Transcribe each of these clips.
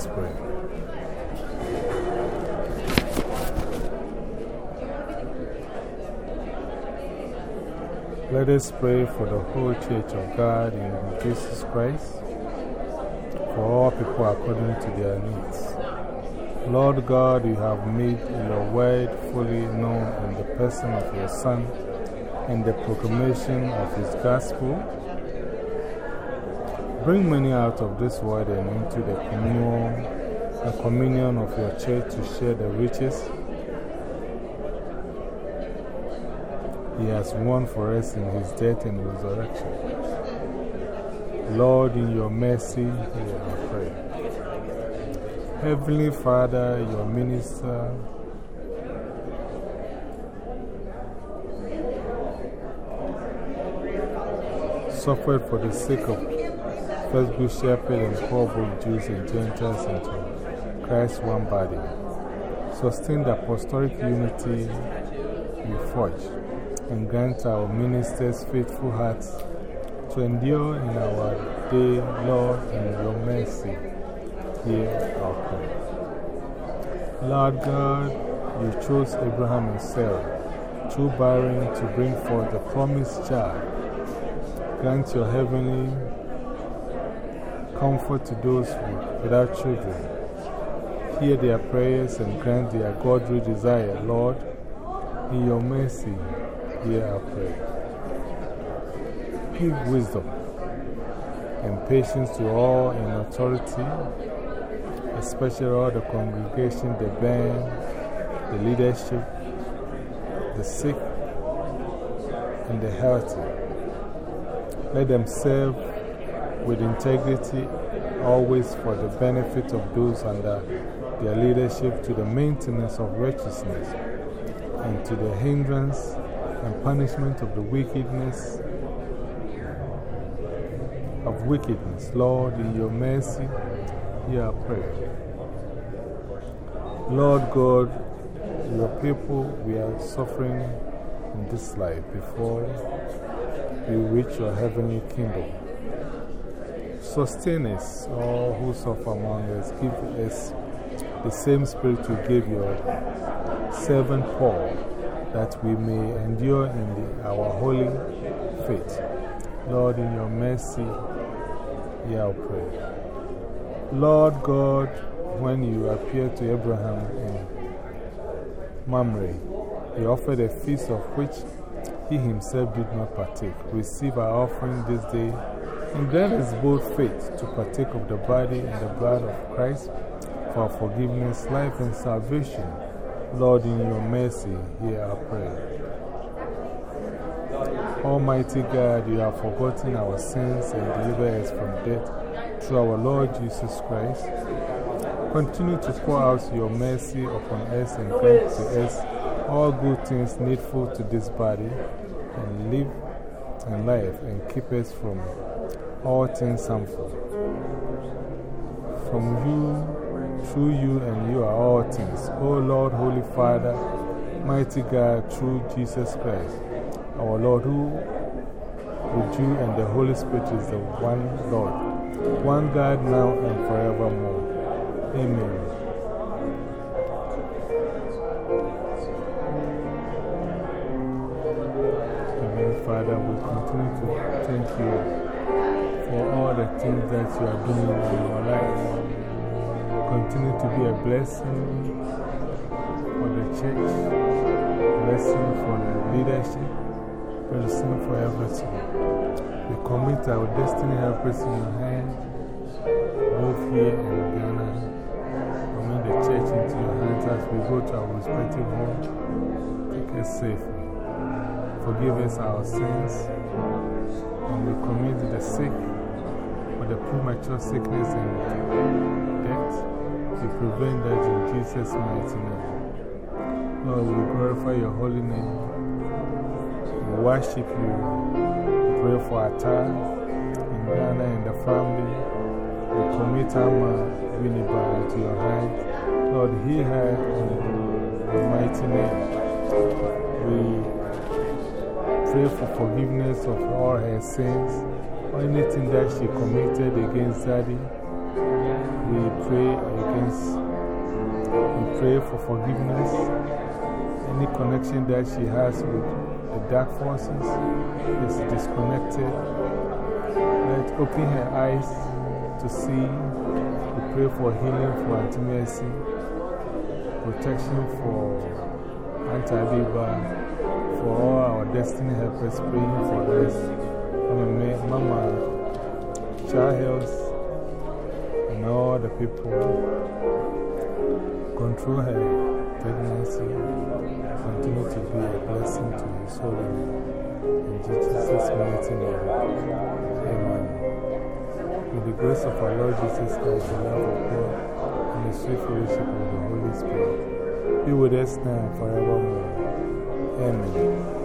us pray. Let us pray for the whole Church of God in Jesus Christ, for all people according to their needs. Lord God, you have made your word fully known in the person of your Son and the proclamation of his gospel. Bring many out of this world and into the communion, the communion of your church to share the riches He has won for us in His death and resurrection. Lord, in your mercy, our prayer. Heavenly Father, your minister, suffered for the sake of first good shepherd and poor both Jews and Gentiles into Christ's one body. Sustain the apostolic unity we forged and grant our ministers faithful hearts to endure in our day, Lord, in your mercy. Hear our prayer. Lord God, you chose Abraham and Sarah, through barren, to bring forth the promised child. Grant your heavenly comfort to those without children. Hear their prayers and grant their godly desire, Lord, in your mercy hear our prayer. Give wisdom and patience to all in authority, especially all the congregation, the band, the leadership, the sick, and the healthy. Let them serve with integrity, always for the benefit of those under their leadership to the maintenance of righteousness and to the hindrance and punishment of the wickedness of wickedness. Lord, in your mercy, hear our prayer. Lord God, your people, we are suffering in this life before we reach your heavenly kingdom. Sustain us, all who suffer among us. Give us the same spirit you gave your servant Paul that we may endure in the, our holy faith. Lord, in your mercy, hear our prayer. Lord God, when you appeared to Abraham in Mamre, he offered a feast of which he himself did not partake. Receive our offering this day and grant us both faith to partake of the body and the blood of Christ for forgiveness, life, and salvation Lord, in your mercy, hear our prayer. Almighty God, you have forgotten our sins and delivered us from death through our Lord Jesus Christ. Continue to pour out your mercy upon us and grant to us all good things needful to this body and live and life and keep us from all things harmful. From you through you and you are all things. O Lord, Holy Father, mighty God, through Jesus Christ, our Lord, who with you and the Holy Spirit is the one Lord, one God now and forevermore. Amen. Father, we continue to thank you for all the things that you are doing in your life. continue to be a blessing for the church, blessing for the leadership, blessing for everything. We commit our destiny helpers in your hand, both here and Ghana. Commit the church into your hands as we go to our respective homes. Take us safely. Forgive us our sins. And we commit the sick for the premature sickness and death to prevent that in Jesus' mighty name. Lord, we glorify your holy name. We worship you. We pray for our time in Ghana and the family. We commit our Winneba into your hand. Lord, he had in the mighty name. Pray for forgiveness of all her sins or anything that she committed against Daddy. we pray against, we pray for forgiveness. Any connection that she has with the dark forces is disconnected. Let open her eyes to see. We pray for healing for intimacy, protection for Antabiba for all our destiny helpers praying for us. Mama, Child Health, and all the people control her pregnancy, continue to be a blessing to his soul. In Jesus' mighty name. Amen. With the grace of our Lord Jesus Christ, the love of God, and the sweet fellowship of the Holy Spirit be with us now and forevermore. Amen.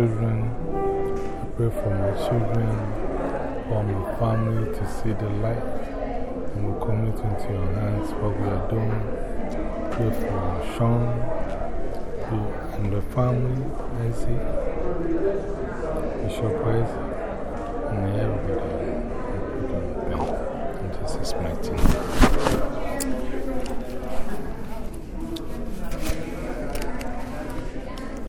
Children. I pray for my children, for my family to see the light. And we commit into your hands what we are doing. Pray for Sean and the family, Nancy, Bishop Isaac, and everybody. In Jesus' mighty name.